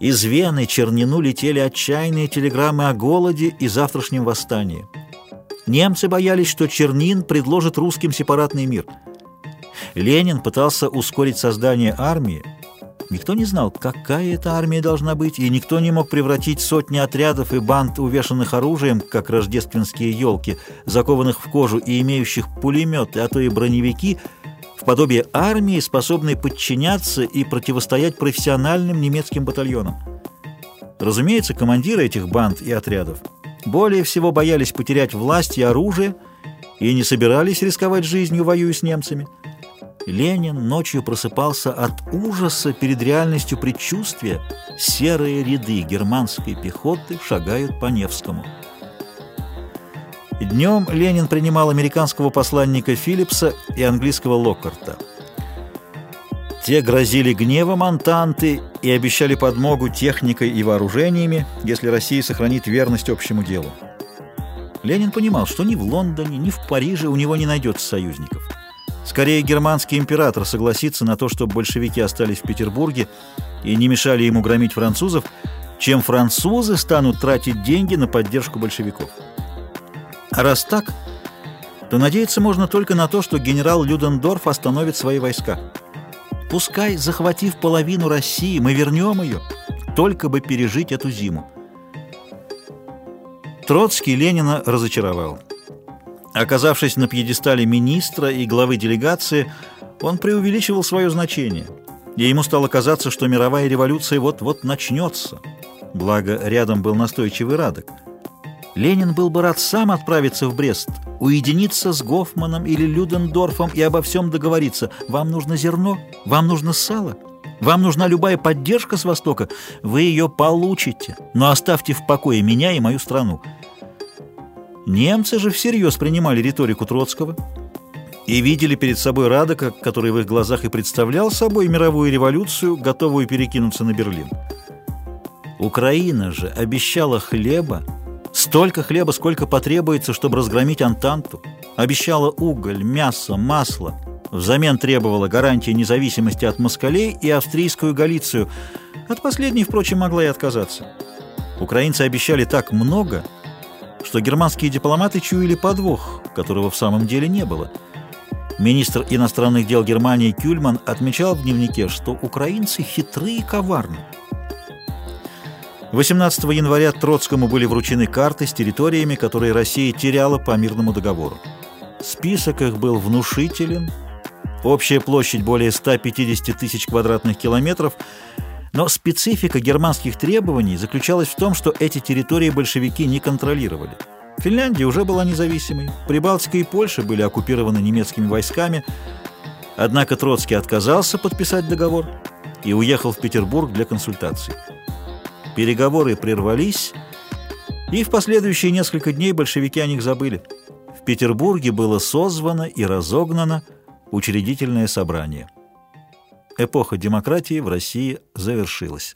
Из Вены Чернину летели отчаянные телеграммы о голоде и завтрашнем восстании. Немцы боялись, что Чернин предложит русским сепаратный мир. Ленин пытался ускорить создание армии. Никто не знал, какая эта армия должна быть, и никто не мог превратить сотни отрядов и банд, увешанных оружием, как рождественские елки, закованных в кожу и имеющих пулеметы, а то и броневики, в подобие армии, способной подчиняться и противостоять профессиональным немецким батальонам. Разумеется, командиры этих банд и отрядов более всего боялись потерять власть и оружие и не собирались рисковать жизнью, воюя с немцами. Ленин ночью просыпался от ужаса перед реальностью предчувствия. Серые ряды германской пехоты шагают по Невскому. Днем Ленин принимал американского посланника Филлипса и английского Локкарта. Те грозили гневом Антанты и обещали подмогу техникой и вооружениями, если Россия сохранит верность общему делу. Ленин понимал, что ни в Лондоне, ни в Париже у него не найдется союзников. Скорее, германский император согласится на то, чтобы большевики остались в Петербурге и не мешали ему громить французов, чем французы станут тратить деньги на поддержку большевиков. А раз так, то надеяться можно только на то, что генерал Людендорф остановит свои войска. Пускай, захватив половину России, мы вернем ее, только бы пережить эту зиму. Троцкий Ленина разочаровал. Оказавшись на пьедестале министра и главы делегации, он преувеличивал свое значение, и ему стало казаться, что мировая революция вот-вот начнется. Благо, рядом был настойчивый Радок. Ленин был бы рад сам отправиться в Брест, уединиться с Гофманом или Людендорфом и обо всем договориться. Вам нужно зерно, вам нужно сало, вам нужна любая поддержка с Востока. Вы ее получите, но оставьте в покое меня и мою страну. Немцы же всерьез принимали риторику Троцкого и видели перед собой Радока, который в их глазах и представлял собой мировую революцию, готовую перекинуться на Берлин. Украина же обещала хлеба, Столько хлеба, сколько потребуется, чтобы разгромить Антанту. Обещала уголь, мясо, масло. Взамен требовала гарантии независимости от москалей и австрийскую Галицию. От последней, впрочем, могла и отказаться. Украинцы обещали так много, что германские дипломаты чуяли подвох, которого в самом деле не было. Министр иностранных дел Германии Кюльман отмечал в дневнике, что украинцы хитрые и коварны. 18 января Троцкому были вручены карты с территориями, которые Россия теряла по мирному договору. Список их был внушителен, общая площадь более 150 тысяч квадратных километров, но специфика германских требований заключалась в том, что эти территории большевики не контролировали. Финляндия уже была независимой, Прибалтика и Польша были оккупированы немецкими войсками, однако Троцкий отказался подписать договор и уехал в Петербург для консультаций. Переговоры прервались, и в последующие несколько дней большевики о них забыли. В Петербурге было созвано и разогнано учредительное собрание. Эпоха демократии в России завершилась.